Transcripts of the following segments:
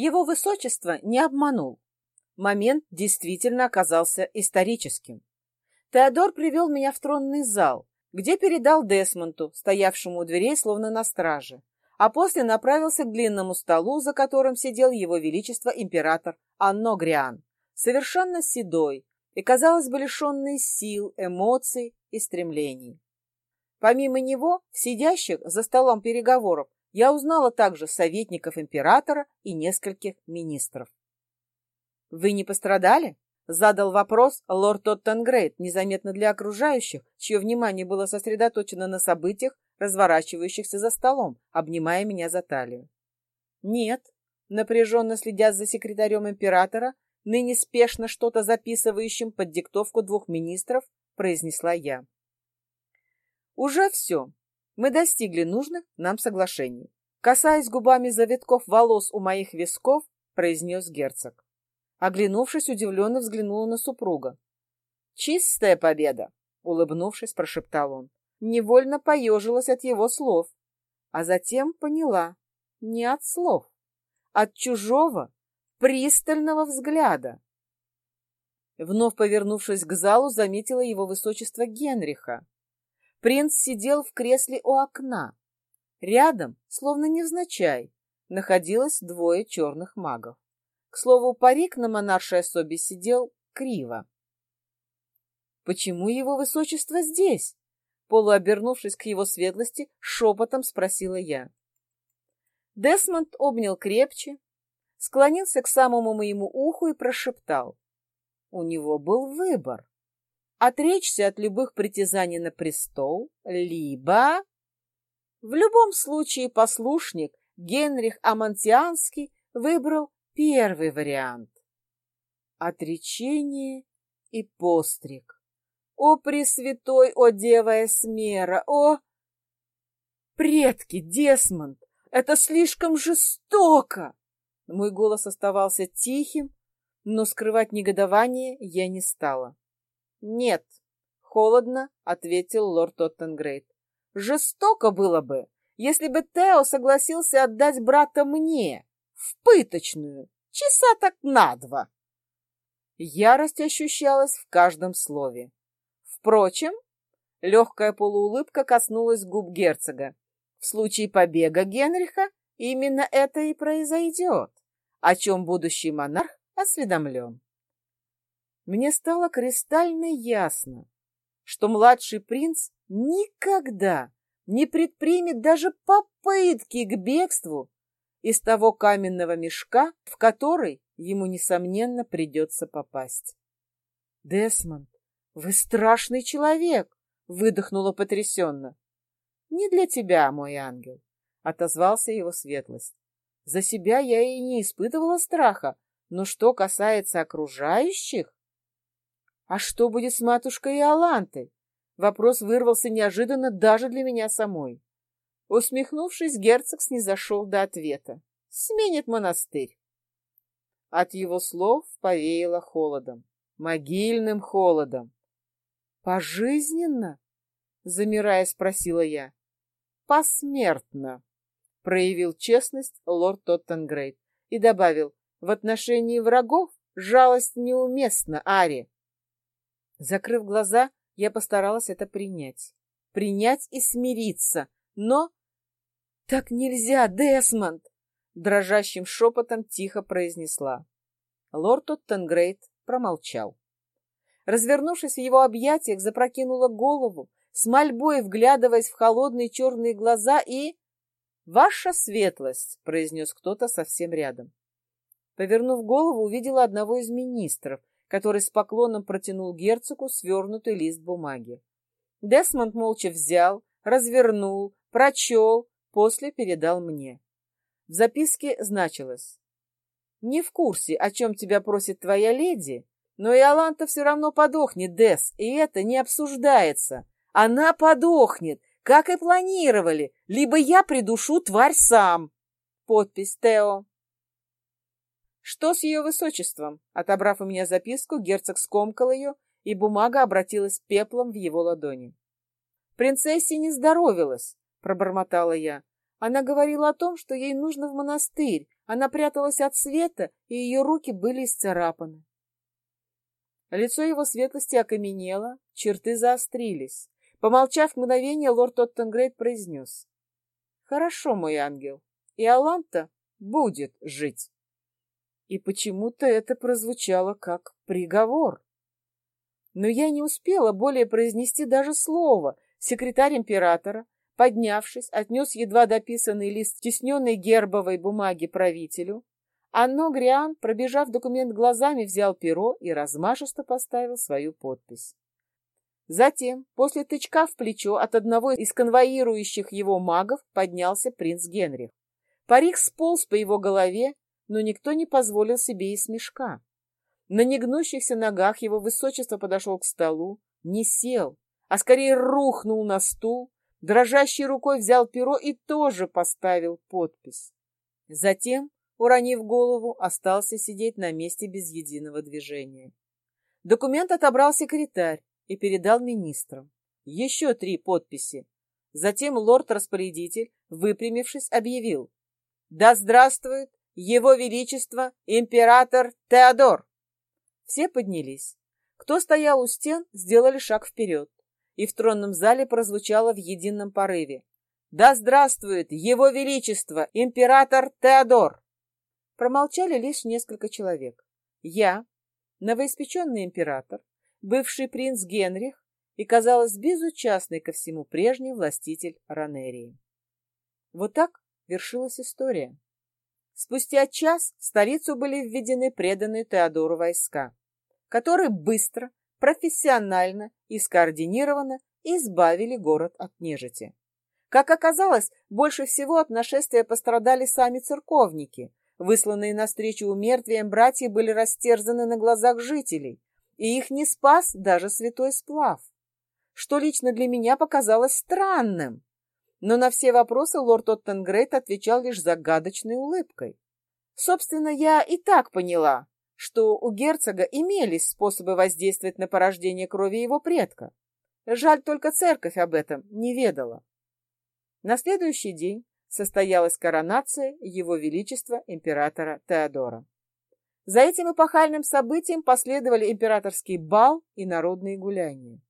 Его высочество не обманул. Момент действительно оказался историческим. Теодор привел меня в тронный зал, где передал Десмонту, стоявшему у дверей словно на страже, а после направился к длинному столу, за которым сидел его величество император Анно Гриан, совершенно седой и, казалось бы, лишенный сил, эмоций и стремлений. Помимо него, в сидящих за столом переговоров, я узнала также советников императора и нескольких министров. «Вы не пострадали?» — задал вопрос лорд Тоттенгрейд, незаметно для окружающих, чье внимание было сосредоточено на событиях, разворачивающихся за столом, обнимая меня за талию. «Нет», напряженно следя за секретарем императора, ныне спешно что-то записывающим под диктовку двух министров, произнесла я. «Уже все. Мы достигли нужных нам соглашений. Касаясь губами завитков волос у моих висков, произнес герцог. Оглянувшись, удивленно взглянула на супруга. «Чистая победа!» — улыбнувшись, прошептал он. Невольно поежилась от его слов, а затем поняла. Не от слов, от чужого, пристального взгляда. Вновь повернувшись к залу, заметила его высочество Генриха. Принц сидел в кресле у окна. Рядом, словно невзначай, находилось двое черных магов. К слову, парик на монаршей особе сидел криво. «Почему его высочество здесь?» Полуобернувшись к его светлости, шепотом спросила я. Десмонд обнял крепче, склонился к самому моему уху и прошептал. У него был выбор отречься от любых притязаний на престол, либо... В любом случае послушник Генрих Амантианский выбрал первый вариант. Отречение и постриг. О, Пресвятой, о, Дева Эсмера, о... Предки, Десмонд, это слишком жестоко! Мой голос оставался тихим, но скрывать негодование я не стала. «Нет», — холодно ответил лорд Тоттенгрейд. «Жестоко было бы, если бы Тео согласился отдать брата мне, в пыточную, часа так на два». Ярость ощущалась в каждом слове. Впрочем, легкая полуулыбка коснулась губ герцога. В случае побега Генриха именно это и произойдет, о чем будущий монарх осведомлен мне стало кристально ясно, что младший принц никогда не предпримет даже попытки к бегству из того каменного мешка, в который ему, несомненно, придется попасть. «Десмонд, вы страшный человек!» — выдохнула потрясенно. «Не для тебя, мой ангел», — отозвался его светлость. «За себя я и не испытывала страха, но что касается окружающих...» А что будет с матушкой и Алантой? Вопрос вырвался неожиданно даже для меня самой. Усмехнувшись, герцог снизошел до ответа. Сменит монастырь. От его слов повеяло холодом, могильным холодом. «Пожизненно?» — замирая, спросила я. «Посмертно», — проявил честность лорд Тоттенгрейд и добавил, «в отношении врагов жалость неуместна, Ари. Закрыв глаза, я постаралась это принять. Принять и смириться. Но... «Так нельзя, Десмонд!» Дрожащим шепотом тихо произнесла. Лорд Оттенгрейд промолчал. Развернувшись в его объятиях, запрокинула голову, с мольбой вглядываясь в холодные черные глаза и... «Ваша светлость!» — произнес кто-то совсем рядом. Повернув голову, увидела одного из министров, который с поклоном протянул герцогу свернутый лист бумаги. Десмонд молча взял, развернул, прочел, после передал мне. В записке значилось «Не в курсе, о чем тебя просит твоя леди, но и Аланта все равно подохнет, Дес, и это не обсуждается. Она подохнет, как и планировали, либо я придушу тварь сам». Подпись Тео. «Что с ее высочеством?» Отобрав у меня записку, герцог скомкал ее, и бумага обратилась пеплом в его ладони. «Принцессе не здоровилась», — пробормотала я. Она говорила о том, что ей нужно в монастырь. Она пряталась от света, и ее руки были исцарапаны. Лицо его светлости окаменело, черты заострились. Помолчав мгновение, лорд Тоттенгрейд произнес. «Хорошо, мой ангел, и Аланта будет жить». И почему-то это прозвучало как приговор. Но я не успела более произнести даже слова. Секретарь императора, поднявшись, отнес едва дописанный лист тесненной гербовой бумаги правителю, Анно Гриан, пробежав документ глазами, взял перо и размашисто поставил свою подпись. Затем, после тычка в плечо от одного из конвоирующих его магов, поднялся принц Генрих. Парик сполз по его голове, но никто не позволил себе и смешка. На негнущихся ногах его высочество подошел к столу, не сел, а скорее рухнул на стул, дрожащей рукой взял перо и тоже поставил подпись. Затем уронив голову, остался сидеть на месте без единого движения. Документ отобрал секретарь и передал министрам. Еще три подписи. Затем лорд-распорядитель, выпрямившись, объявил. «Да здравствует Его Величество император Теодор!» Все поднялись. Кто стоял у стен, сделали шаг вперед. И в тронном зале прозвучало в едином порыве. «Да здравствует Его Величество император Теодор!» Промолчали лишь несколько человек. Я, новоиспеченный император, бывший принц Генрих и, казалось, безучастный ко всему прежний властитель Ранерии. Вот так вершилась история. Спустя час в столицу были введены преданные Теодору войска, которые быстро, профессионально и скоординированно избавили город от нежити. Как оказалось, больше всего от нашествия пострадали сами церковники, Высланные навстречу умертвиям братья были растерзаны на глазах жителей, и их не спас даже святой сплав, что лично для меня показалось странным. Но на все вопросы лорд Оттенгрейд отвечал лишь загадочной улыбкой. Собственно, я и так поняла, что у герцога имелись способы воздействовать на порождение крови его предка. Жаль, только церковь об этом не ведала. На следующий день состоялась коронация Его Величества императора Теодора. За этим эпохальным событием последовали императорский бал и народные гуляния.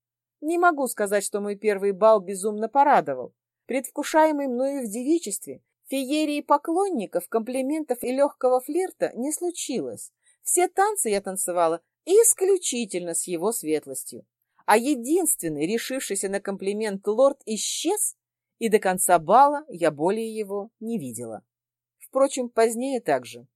Не могу сказать, что мой первый бал безумно порадовал. Предвкушаемый мною в девичестве, феерии поклонников, комплиментов и легкого флирта не случилось. Все танцы я танцевала исключительно с его светлостью. А единственный, решившийся на комплимент лорд, исчез и до конца бала я более его не видела. Впрочем, позднее также.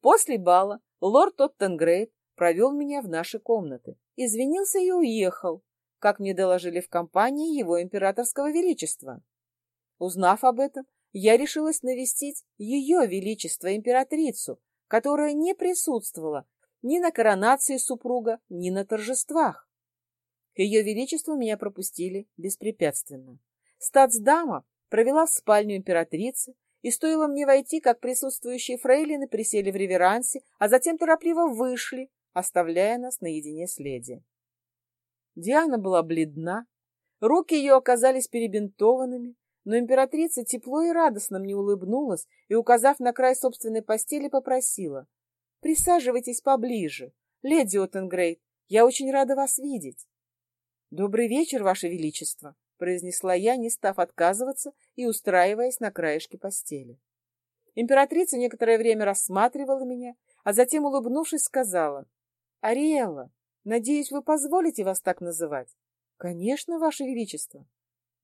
После бала лорд Тоттенгрейд провел меня в наши комнаты, извинился и уехал, как мне доложили в компании его императорского величества. Узнав об этом, я решилась навестить ее величество императрицу, которая не присутствовала ни на коронации супруга, ни на торжествах. Ее величеству меня пропустили беспрепятственно. Стацдама провела в спальню императрицы, и стоило мне войти, как присутствующие фрейлины присели в реверансе, а затем торопливо вышли, оставляя нас наедине с леди. Диана была бледна, руки ее оказались перебинтованными, но императрица тепло и радостно мне улыбнулась и, указав на край собственной постели, попросила. «Присаживайтесь поближе. Леди Оттенгрейд, я очень рада вас видеть». «Добрый вечер, Ваше Величество», — произнесла я, не став отказываться и устраиваясь на краешке постели. Императрица некоторое время рассматривала меня, а затем, улыбнувшись, сказала, «Ариэлла, надеюсь, вы позволите вас так называть?» «Конечно, Ваше Величество».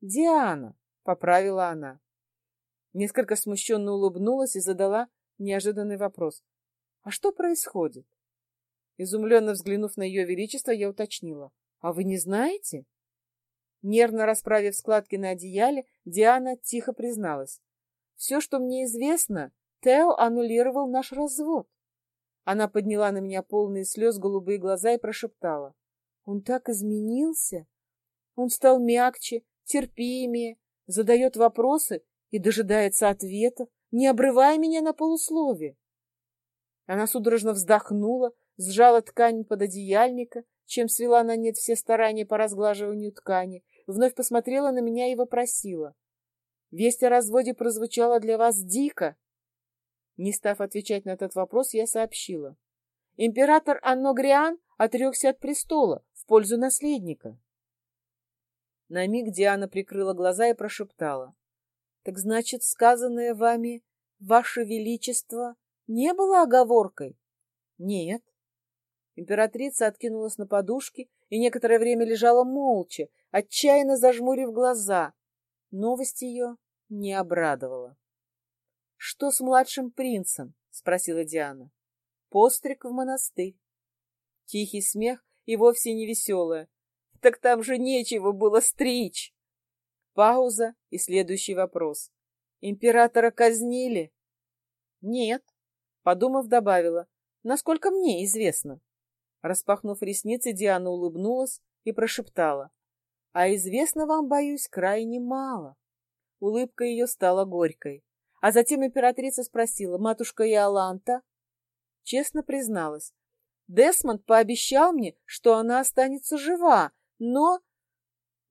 «Диана», — поправила она. Несколько смущенно улыбнулась и задала неожиданный вопрос. «А что происходит?» Изумленно взглянув на ее величество, я уточнила. «А вы не знаете?» Нервно расправив складки на одеяле, Диана тихо призналась. «Все, что мне известно, Тео аннулировал наш развод». Она подняла на меня полные слез голубые глаза и прошептала. «Он так изменился! Он стал мягче, терпимее, задает вопросы и дожидается ответов, не обрывая меня на полуслове». Она судорожно вздохнула, сжала ткань под одеяльника, чем свела на нет все старания по разглаживанию ткани, вновь посмотрела на меня и вопросила. Весть о разводе прозвучала для вас дико. Не став отвечать на этот вопрос, я сообщила. Император Анногриан отрекся от престола в пользу наследника. На миг Диана прикрыла глаза и прошептала. — Так значит, сказанное вами, ваше величество, не было оговоркой? — Нет. Императрица откинулась на подушки и некоторое время лежала молча, отчаянно зажмурив глаза. Новость ее не обрадовала. — Что с младшим принцем? — спросила Диана. — Постриг в монастырь. Тихий смех и вовсе не веселая. Так там же нечего было стричь. Пауза и следующий вопрос. Императора казнили? Нет. Подумав, добавила. Насколько мне известно. Распахнув ресницы, Диана улыбнулась и прошептала. А известно вам, боюсь, крайне мало. Улыбка ее стала горькой. А затем императрица спросила, матушка Иоланта? Честно призналась. Десмонд пообещал мне, что она останется жива, но...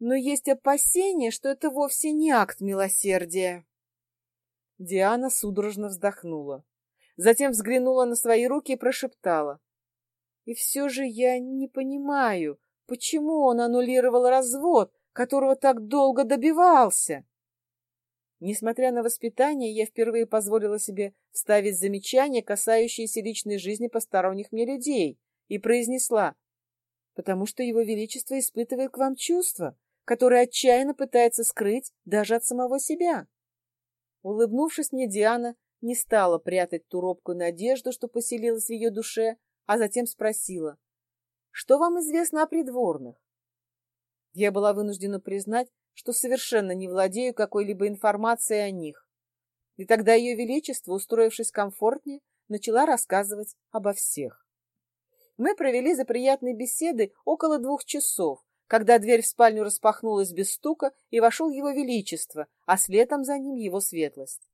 Но есть опасение, что это вовсе не акт милосердия. Диана судорожно вздохнула. Затем взглянула на свои руки и прошептала. И все же я не понимаю, почему он аннулировал развод, которого так долго добивался. Несмотря на воспитание, я впервые позволила себе вставить замечания, касающиеся личной жизни посторонних мне людей, и произнесла потому что его величество испытывает к вам чувства, которые отчаянно пытается скрыть даже от самого себя. Улыбнувшись мне, Диана не стала прятать ту робкую надежду, что поселилась в ее душе, а затем спросила, «Что вам известно о придворных?» Я была вынуждена признать, что совершенно не владею какой-либо информацией о них. И тогда ее величество, устроившись комфортнее, начала рассказывать обо всех. Мы провели за приятной беседой около двух часов, когда дверь в спальню распахнулась без стука, и вошел его величество, а следом за ним его светлость.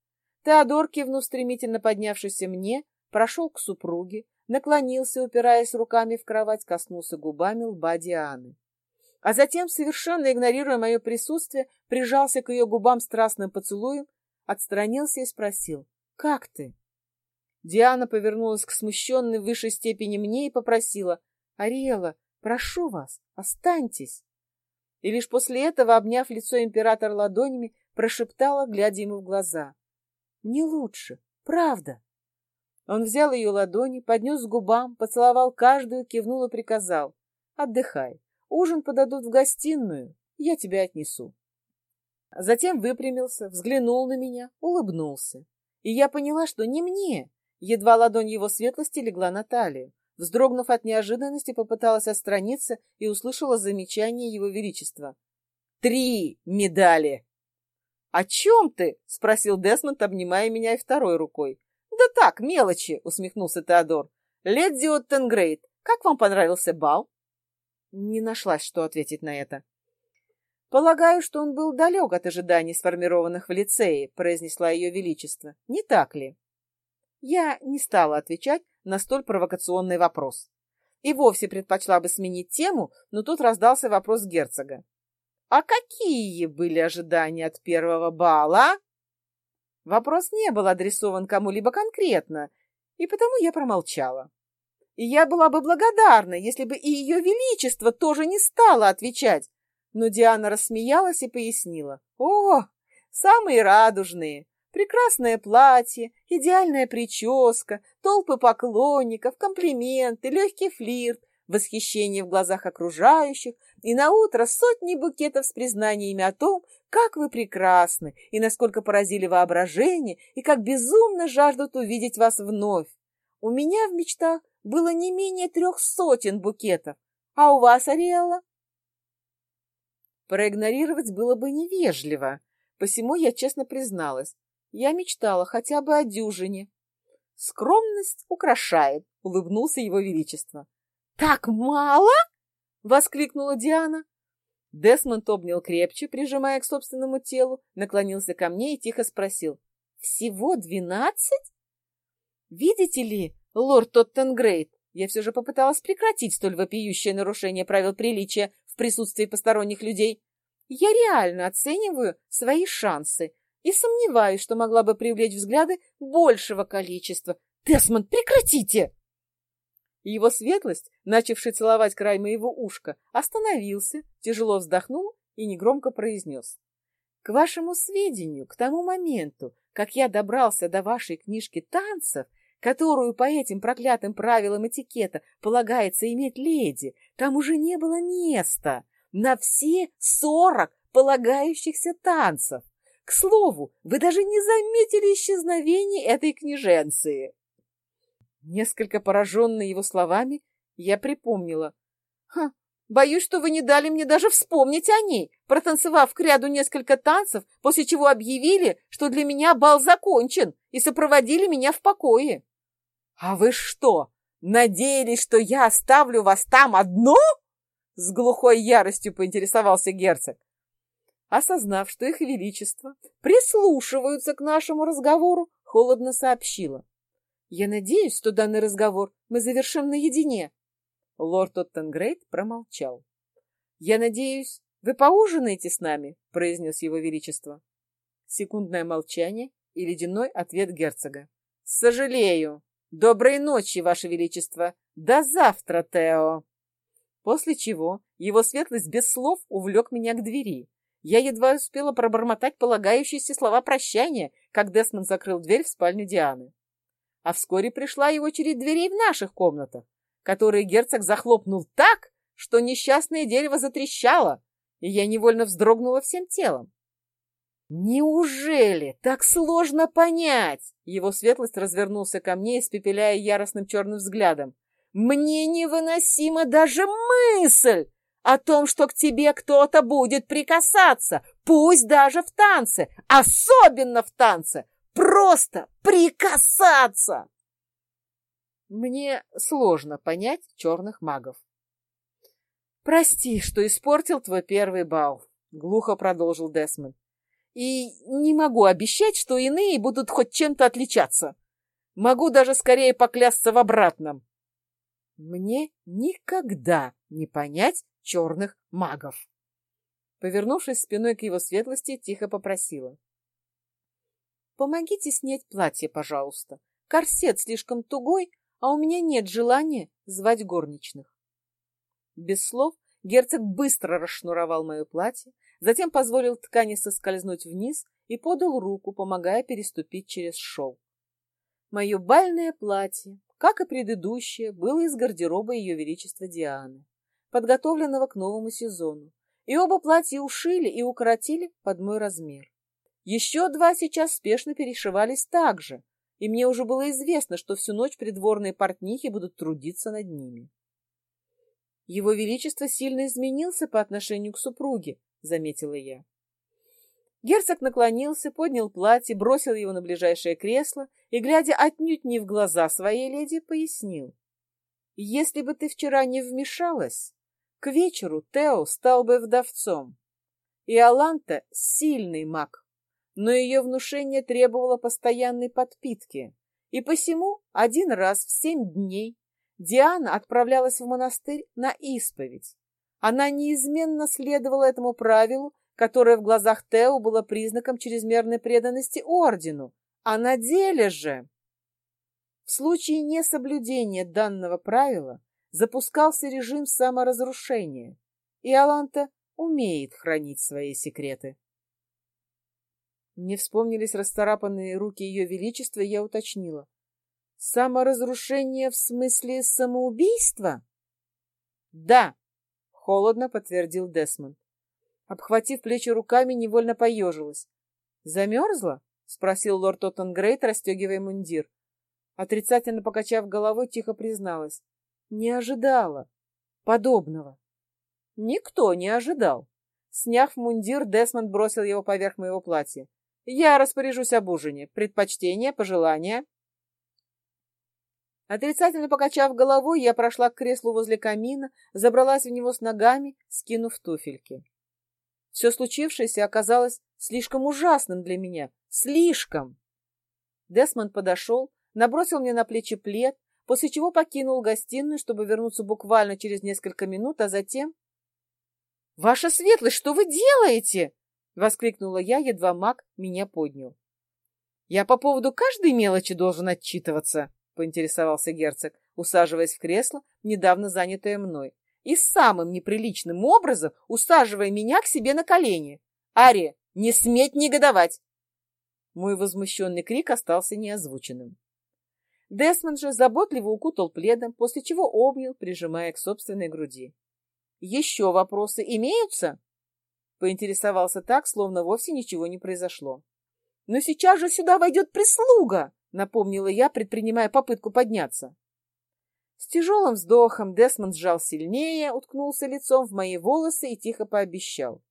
Теодор, кивнув стремительно поднявшийся мне, прошел к супруге, наклонился, упираясь руками в кровать, коснулся губами лба Дианы. А затем, совершенно игнорируя мое присутствие, прижался к ее губам страстным поцелуем, отстранился и спросил «Как ты?» Диана повернулась к смущенной в высшей степени мне и попросила, «Ариэла, прошу вас, останьтесь». И лишь после этого, обняв лицо императора ладонями, прошептала, глядя ему в глаза, «Не лучше, правда». Он взял ее ладони, поднес к губам, поцеловал каждую, кивнул и приказал, «Отдыхай, ужин подадут в гостиную, я тебя отнесу». Затем выпрямился, взглянул на меня, улыбнулся. И я поняла, что не мне, Едва ладонь его светлости легла на талию. Вздрогнув от неожиданности, попыталась отстраниться и услышала замечание его величества. «Три медали!» «О чем ты?» — спросил Десмонд, обнимая меня и второй рукой. «Да так, мелочи!» — усмехнулся Теодор. «Леди Оттенгрейд, как вам понравился бал?» Не нашлась, что ответить на это. «Полагаю, что он был далек от ожиданий, сформированных в лицее», — произнесла ее величество. «Не так ли?» Я не стала отвечать на столь провокационный вопрос. И вовсе предпочла бы сменить тему, но тут раздался вопрос герцога. «А какие были ожидания от первого бала?» Вопрос не был адресован кому-либо конкретно, и потому я промолчала. И я была бы благодарна, если бы и ее величество тоже не стало отвечать. Но Диана рассмеялась и пояснила. «О, самые радужные! Прекрасное платье, идеальная прическа, толпы поклонников, комплименты, легкий флирт, восхищение в глазах окружающих, и на утро сотни букетов с признаниями о том, как вы прекрасны, и насколько поразили воображение, и как безумно жаждут увидеть вас вновь. У меня в мечтах было не менее трех сотен букетов. А у вас, Ариэлла? Проигнорировать было бы невежливо, посему я честно призналась. Я мечтала хотя бы о дюжине. Скромность украшает, улыбнулся его величество. Так мало? воскликнула Диана. Десмонд обнял крепче, прижимая к собственному телу, наклонился ко мне и тихо спросил. «Всего двенадцать?» «Видите ли, лорд Тоттенгрейд, я все же попыталась прекратить столь вопиющее нарушение правил приличия в присутствии посторонних людей. Я реально оцениваю свои шансы и сомневаюсь, что могла бы привлечь взгляды большего количества. Десмонд, прекратите! Его светлость, начавший целовать край моего ушка, остановился, тяжело вздохнул и негромко произнес. К вашему сведению, к тому моменту, как я добрался до вашей книжки танцев, которую по этим проклятым правилам этикета полагается иметь леди, там уже не было места на все сорок полагающихся танцев. К слову, вы даже не заметили исчезновения этой княженции. Несколько пораженная его словами, я припомнила. Ха, боюсь, что вы не дали мне даже вспомнить о ней, протанцевав к ряду несколько танцев, после чего объявили, что для меня бал закончен, и сопроводили меня в покое. А вы что, надеялись, что я оставлю вас там одно? С глухой яростью поинтересовался герцог. Осознав, что их величество прислушиваются к нашему разговору, холодно сообщила. Я надеюсь, что данный разговор мы завершим наедине. Лорд Оттенгрейд промолчал. Я надеюсь, вы поужинаете с нами, произнес его величество. Секундное молчание и ледяной ответ герцога. Сожалею. Доброй ночи, ваше величество. До завтра, Тео. После чего его светлость без слов увлек меня к двери. Я едва успела пробормотать полагающиеся слова прощания, как Десмонд закрыл дверь в спальню Дианы. А вскоре пришла и очередь дверей в наших комнатах, которые герцог захлопнул так, что несчастное дерево затрещало, и я невольно вздрогнула всем телом. «Неужели так сложно понять?» Его светлость развернулся ко мне, испепеляя яростным черным взглядом. «Мне невыносима даже мысль о том, что к тебе кто-то будет прикасаться, пусть даже в танце, особенно в танце, Просто прикасаться! Мне сложно понять черных магов. «Прости, что испортил твой первый бал», — глухо продолжил Десмонд. «И не могу обещать, что иные будут хоть чем-то отличаться. Могу даже скорее поклясться в обратном. Мне никогда не понять черных магов». Повернувшись спиной к его светлости, тихо попросила. Помогите снять платье, пожалуйста. Корсет слишком тугой, а у меня нет желания звать горничных. Без слов герцог быстро расшнуровал мое платье, затем позволил ткани соскользнуть вниз и подал руку, помогая переступить через шелк. Мое бальное платье, как и предыдущее, было из гардероба Ее Величества Дианы, подготовленного к новому сезону, и оба платья ушили и укоротили под мой размер. Еще два сейчас спешно перешивались так же, и мне уже было известно, что всю ночь придворные портнихи будут трудиться над ними. Его Величество сильно изменился по отношению к супруге, заметила я. Герцог наклонился, поднял платье, бросил его на ближайшее кресло и, глядя отнюдь не в глаза своей леди, пояснил. «Если бы ты вчера не вмешалась, к вечеру Тео стал бы вдовцом. И Аланта — сильный маг но ее внушение требовало постоянной подпитки, и посему один раз в семь дней Диана отправлялась в монастырь на исповедь. Она неизменно следовала этому правилу, которое в глазах Тео было признаком чрезмерной преданности ордену, а на деле же... В случае несоблюдения данного правила запускался режим саморазрушения, и Аланта умеет хранить свои секреты. Мне вспомнились расцарапанные руки ее величества, и я уточнила. Саморазрушение в смысле самоубийства? Да, холодно подтвердил Десмонд. Обхватив плечи руками, невольно поежилась. Замерзла? спросил лорд Тоттенгрейт, расстегивая мундир. Отрицательно покачав головой, тихо призналась. Не ожидала подобного. Никто не ожидал. Сняв мундир, Десмонд бросил его поверх моего платья. Я распоряжусь об ужине. Предпочтения, пожелания?» Отрицательно покачав головой, я прошла к креслу возле камина, забралась в него с ногами, скинув туфельки. Все случившееся оказалось слишком ужасным для меня. Слишком! Десмонд подошел, набросил мне на плечи плед, после чего покинул гостиную, чтобы вернуться буквально через несколько минут, а затем... «Ваша светлость, что вы делаете?» — воскликнула я, едва маг меня поднял. «Я по поводу каждой мелочи должен отчитываться», — поинтересовался герцог, усаживаясь в кресло, недавно занятое мной, и самым неприличным образом усаживая меня к себе на колени. «Ария, не сметь негодовать!» Мой возмущенный крик остался неозвученным. Десмонд же заботливо укутал пледом, после чего обнял, прижимая к собственной груди. «Еще вопросы имеются?» Поинтересовался так, словно вовсе ничего не произошло. «Но сейчас же сюда войдет прислуга!» Напомнила я, предпринимая попытку подняться. С тяжелым вздохом Десмонд сжал сильнее, уткнулся лицом в мои волосы и тихо пообещал.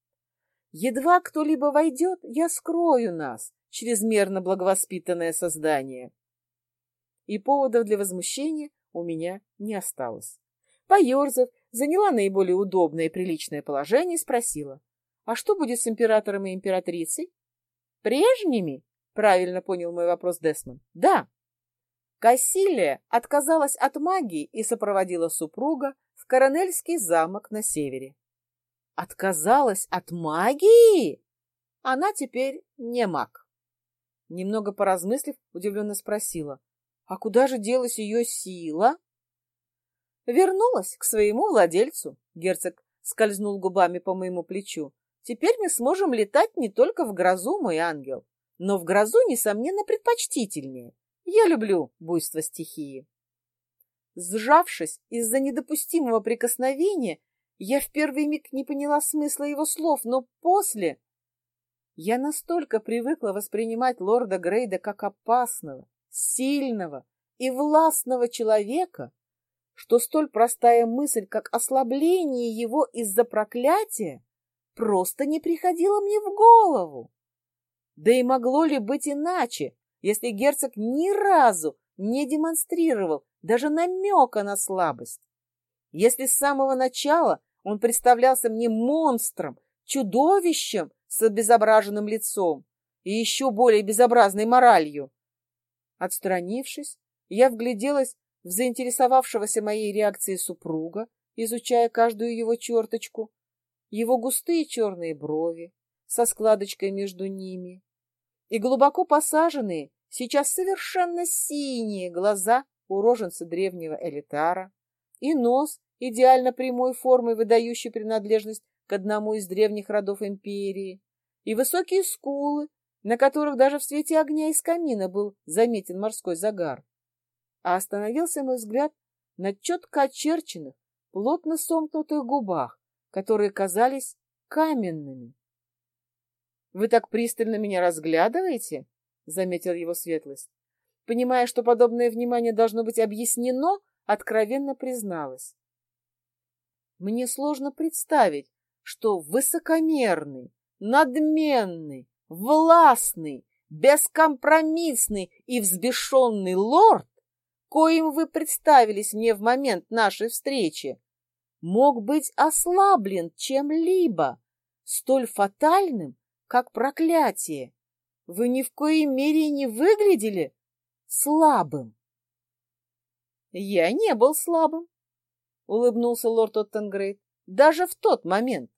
«Едва кто-либо войдет, я скрою нас, чрезмерно благовоспитанное создание». И поводов для возмущения у меня не осталось. Поерзав, заняла наиболее удобное и приличное положение и спросила, «А что будет с императором и императрицей?» «Прежними?» — правильно понял мой вопрос Десмонд. «Да». Кассилия отказалась от магии и сопроводила супруга в Коронельский замок на севере. Отказалась от магии? Она теперь не маг. Немного поразмыслив, удивленно спросила, а куда же делась ее сила? Вернулась к своему владельцу. Герцог скользнул губами по моему плечу. Теперь мы сможем летать не только в грозу, мой ангел, но в грозу, несомненно, предпочтительнее. Я люблю буйство стихии. Сжавшись из-за недопустимого прикосновения, я в первый миг не поняла смысла его слов, но после... Я настолько привыкла воспринимать лорда Грейда как опасного, сильного и властного человека, что столь простая мысль, как ослабление его из-за проклятия, просто не приходила мне в голову. Да и могло ли быть иначе, если герцог ни разу не демонстрировал даже намека на слабость? Если с самого начала он представлялся мне монстром, чудовищем с обезображенным лицом и еще более безобразной моралью? Отстранившись, я вгляделась в заинтересовавшегося моей реакцией супруга, изучая каждую его черточку, его густые черные брови со складочкой между ними и глубоко посаженные, сейчас совершенно синие глаза уроженца древнего элитара, и нос идеально прямой формы, выдающий принадлежность к одному из древних родов империи, и высокие скулы, на которых даже в свете огня из камина был заметен морской загар. А остановился мой взгляд на четко очерченных, плотно сомкнутых губах, которые казались каменными. — Вы так пристально меня разглядываете? — заметил его светлость. Понимая, что подобное внимание должно быть объяснено, откровенно призналась. Мне сложно представить, что высокомерный, надменный, властный, бескомпромиссный и взбешенный лорд, коим вы представились мне в момент нашей встречи, мог быть ослаблен чем-либо, столь фатальным, как проклятие. Вы ни в коей мере не выглядели слабым. Я не был слабым, улыбнулся лорд Оттенгрейд. Даже в тот момент.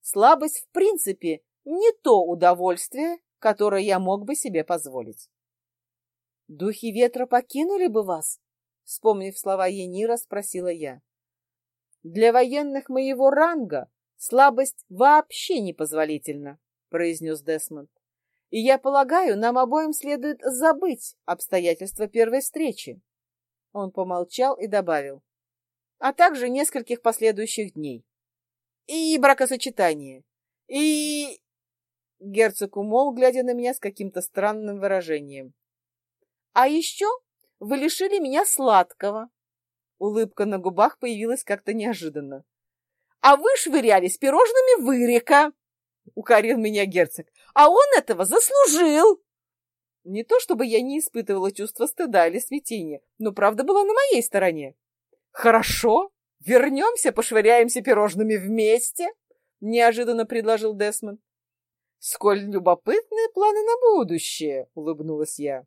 Слабость в принципе не то удовольствие, которое я мог бы себе позволить. Духи ветра покинули бы вас? Вспомнив слова Енира, спросила я. Для военных моего ранга слабость вообще непозволительна, произнес Десмонд. И я полагаю, нам обоим следует забыть обстоятельства первой встречи. Он помолчал и добавил. А также нескольких последующих дней. И бракосочетание. И... Герцог умол, глядя на меня с каким-то странным выражением. «А еще вы лишили меня сладкого!» Улыбка на губах появилась как-то неожиданно. «А вы швырялись пирожными вырека!» — укорил меня герцог. «А он этого заслужил!» Не то чтобы я не испытывала чувства стыда или смятения, но правда была на моей стороне. «Хорошо, вернемся, пошвыряемся пирожными вместе!» — неожиданно предложил Десмонд. «Сколь любопытные планы на будущее!» — улыбнулась я.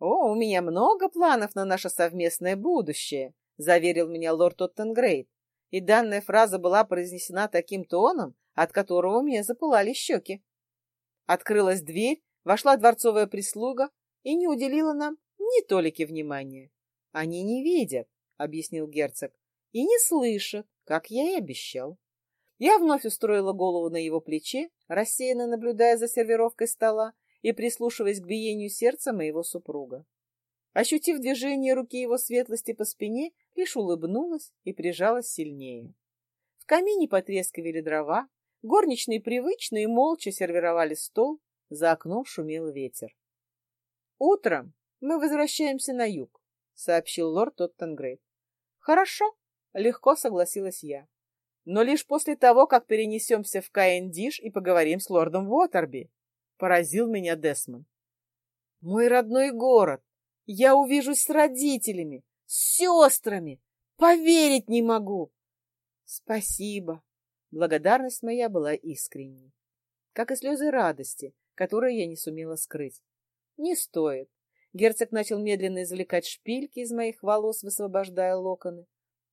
«О, у меня много планов на наше совместное будущее!» — заверил меня лорд Оттенгрейд. И данная фраза была произнесена таким тоном, от которого мне запылали щеки. Открылась дверь, вошла дворцовая прислуга и не уделила нам ни толики внимания. Они не видят, — объяснил герцог, — и не слышат, как я и обещал. Я вновь устроила голову на его плече, рассеянно наблюдая за сервировкой стола и прислушиваясь к биению сердца моего супруга. Ощутив движение руки его светлости по спине, лишь улыбнулась и прижалась сильнее. В камине потрескивали дрова, горничные привычно и молча сервировали стол, за окном шумел ветер. «Утром мы возвращаемся на юг», — сообщил лорд Тоттенгрейд. «Хорошо», — легко согласилась я но лишь после того, как перенесемся в Каэндиш и поговорим с лордом Уотерби. Поразил меня Десмон. Мой родной город. Я увижусь с родителями, с сестрами. Поверить не могу. Спасибо. Благодарность моя была искренней. Как и слезы радости, которые я не сумела скрыть. Не стоит. Герцог начал медленно извлекать шпильки из моих волос, высвобождая локоны.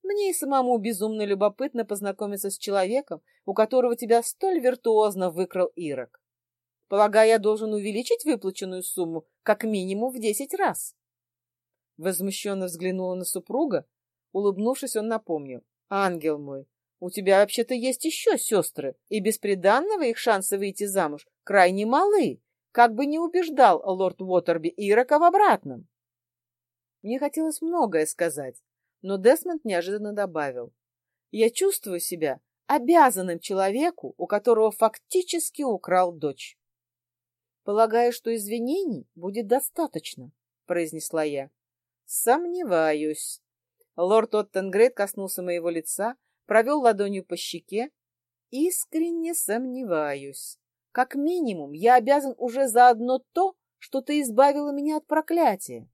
Мне и самому безумно любопытно познакомиться с человеком, у которого тебя столь виртуозно выкрал Ирок. Полагаю, я должен увеличить выплаченную сумму как минимум в десять раз. Возмущенно взглянула на супруга. Улыбнувшись, он напомнил. «Ангел мой, у тебя вообще-то есть еще сестры, и без приданного их шансы выйти замуж крайне малы, как бы не убеждал лорд Уотерби Ирока в обратном». Мне хотелось многое сказать, но Десмонд неожиданно добавил. «Я чувствую себя обязанным человеку, у которого фактически украл дочь». «Полагаю, что извинений будет достаточно», — произнесла я. «Сомневаюсь». Лорд Оттенгрейд коснулся моего лица, провел ладонью по щеке. «Искренне сомневаюсь. Как минимум, я обязан уже за одно то, что ты избавила меня от проклятия.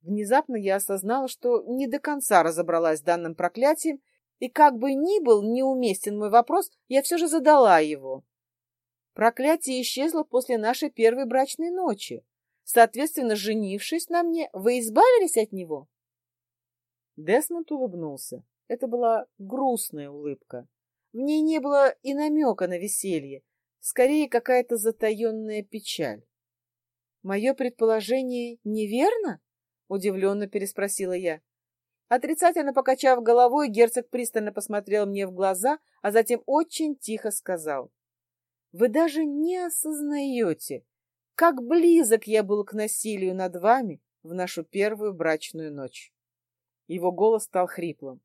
Внезапно я осознала, что не до конца разобралась с данным проклятием, и как бы ни был неуместен мой вопрос, я все же задала его. Проклятие исчезло после нашей первой брачной ночи. Соответственно, женившись на мне, вы избавились от него? Десмонд улыбнулся. Это была грустная улыбка. В ней не было и намека на веселье, скорее какая-то затаенная печаль. Мое предположение неверно? — удивленно переспросила я. Отрицательно покачав головой, герцог пристально посмотрел мне в глаза, а затем очень тихо сказал. «Вы даже не осознаете, как близок я был к насилию над вами в нашу первую брачную ночь». Его голос стал хриплым.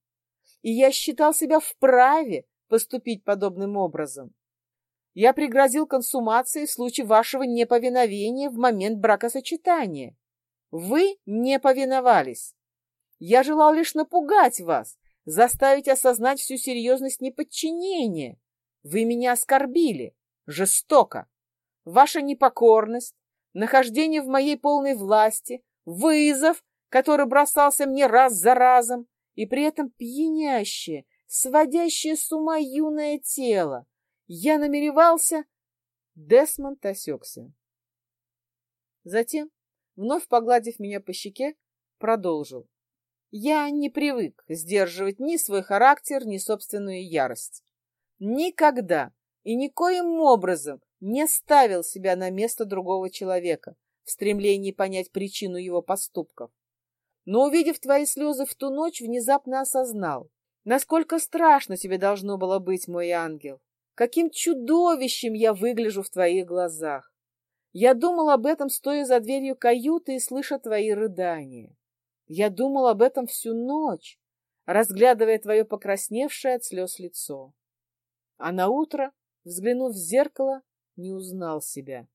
«И я считал себя вправе поступить подобным образом. Я пригрозил консумацией в случае вашего неповиновения в момент бракосочетания. Вы не повиновались. Я желал лишь напугать вас, заставить осознать всю серьезность неподчинения. Вы меня оскорбили. Жестоко. Ваша непокорность, нахождение в моей полной власти, вызов, который бросался мне раз за разом, и при этом пьянящее, сводящее с ума юное тело. Я намеревался... Десмонд осекся. Затем вновь погладив меня по щеке, продолжил. Я не привык сдерживать ни свой характер, ни собственную ярость. Никогда и никоим образом не ставил себя на место другого человека в стремлении понять причину его поступков. Но, увидев твои слезы в ту ночь, внезапно осознал, насколько страшно тебе должно было быть, мой ангел, каким чудовищем я выгляжу в твоих глазах. Я думал об этом, стоя за дверью каюты и слыша твои рыдания. Я думал об этом всю ночь, разглядывая твое покрасневшее от слез лицо. А на утро, взглянув в зеркало, не узнал себя.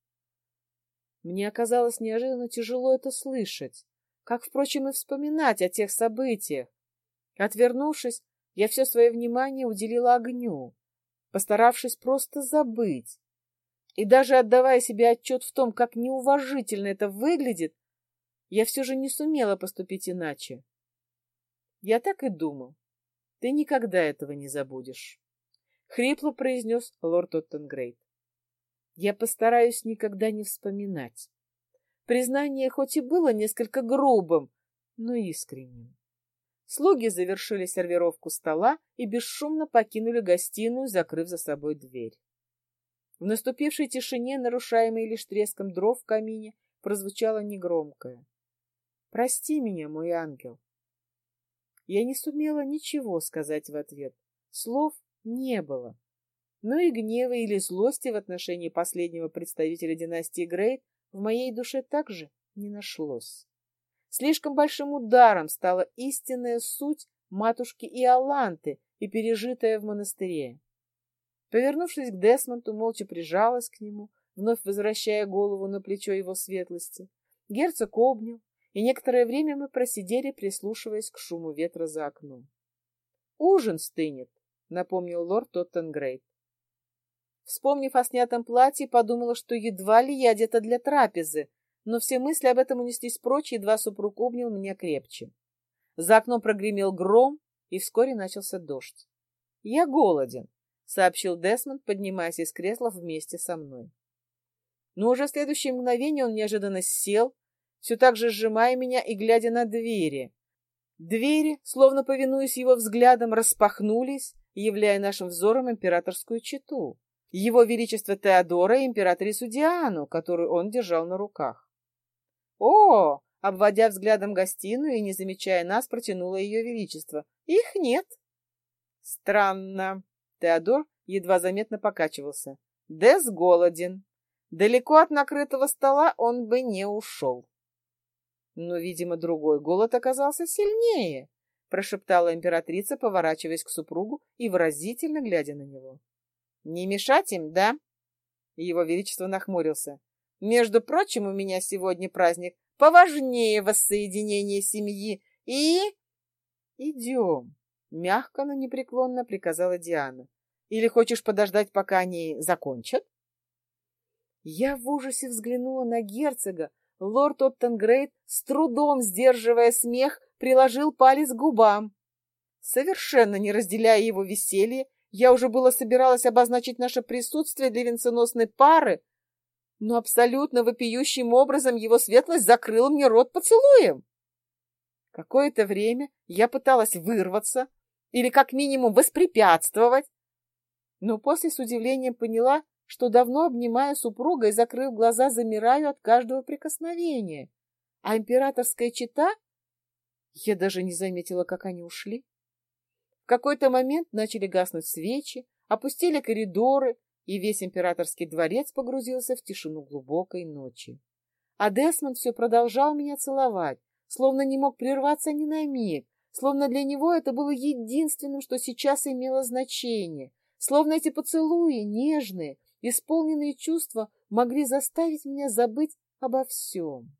Мне оказалось неожиданно тяжело это слышать, как, впрочем, и вспоминать о тех событиях. Отвернувшись, я все свое внимание уделила огню, постаравшись просто забыть, и даже отдавая себе отчет в том, как неуважительно это выглядит, я все же не сумела поступить иначе. Я так и думал. Ты никогда этого не забудешь. Хрипло произнес лорд Оттенгрейд. Я постараюсь никогда не вспоминать. Признание хоть и было несколько грубым, но искренним. Слуги завершили сервировку стола и бесшумно покинули гостиную, закрыв за собой дверь. В наступившей тишине, нарушаемой лишь треском дров в камине, прозвучало негромкое. «Прости меня, мой ангел». Я не сумела ничего сказать в ответ. Слов не было. Но и гнева или злости в отношении последнего представителя династии Грей в моей душе также не нашлось. Слишком большим ударом стала истинная суть матушки Иоланты и пережитая в монастыре. Повернувшись к Десмонту, молча прижалась к нему, вновь возвращая голову на плечо его светлости. Герцог обнял, и некоторое время мы просидели, прислушиваясь к шуму ветра за окном. «Ужин стынет», — напомнил лорд Тоттенгрейд. Вспомнив о снятом платье, подумала, что едва ли я одета для трапезы, но все мысли об этом унеслись прочь, едва супруг обнял меня крепче. За окном прогремел гром, и вскоре начался дождь. «Я голоден», — сообщил Десмонд, поднимаясь из кресла вместе со мной. Но уже в следующее мгновение он неожиданно сел, все так же сжимая меня и глядя на двери. Двери, словно повинуясь его взглядом, распахнулись, являя нашим взором императорскую чету. Его Величество Теодора императрицу Диану, которую он держал на руках. «О!» — обводя взглядом гостиную и не замечая нас, протянуло ее Величество. «Их нет!» «Странно!» Теодор едва заметно покачивался. Дес голоден. Далеко от накрытого стола он бы не ушел. Но, видимо, другой голод оказался сильнее, прошептала императрица, поворачиваясь к супругу и выразительно глядя на него. Не мешать им, да? Его Величество нахмурился. Между прочим, у меня сегодня праздник поважнее воссоединения семьи и... Идем, мягко, но непреклонно приказала Диана. Или хочешь подождать, пока они закончат? Я в ужасе взглянула на герцога. Лорд Оттенгрейд, с трудом сдерживая смех, приложил палец к губам. Совершенно не разделяя его веселье, я уже было собиралась обозначить наше присутствие для венценосной пары, но абсолютно вопиющим образом его светлость закрыла мне рот поцелуем. Какое-то время я пыталась вырваться или как минимум воспрепятствовать, но после с удивлением поняла, что давно обнимаю супруга и, закрыв глаза, замираю от каждого прикосновения. А императорская чита... Я даже не заметила, как они ушли. В какой-то момент начали гаснуть свечи, опустили коридоры, и весь императорский дворец погрузился в тишину глубокой ночи. А Десмонд все продолжал меня целовать, словно не мог прерваться ни на миг, словно для него это было единственным, что сейчас имело значение, словно эти поцелуи, нежные, исполненные чувства, могли заставить меня забыть обо всем.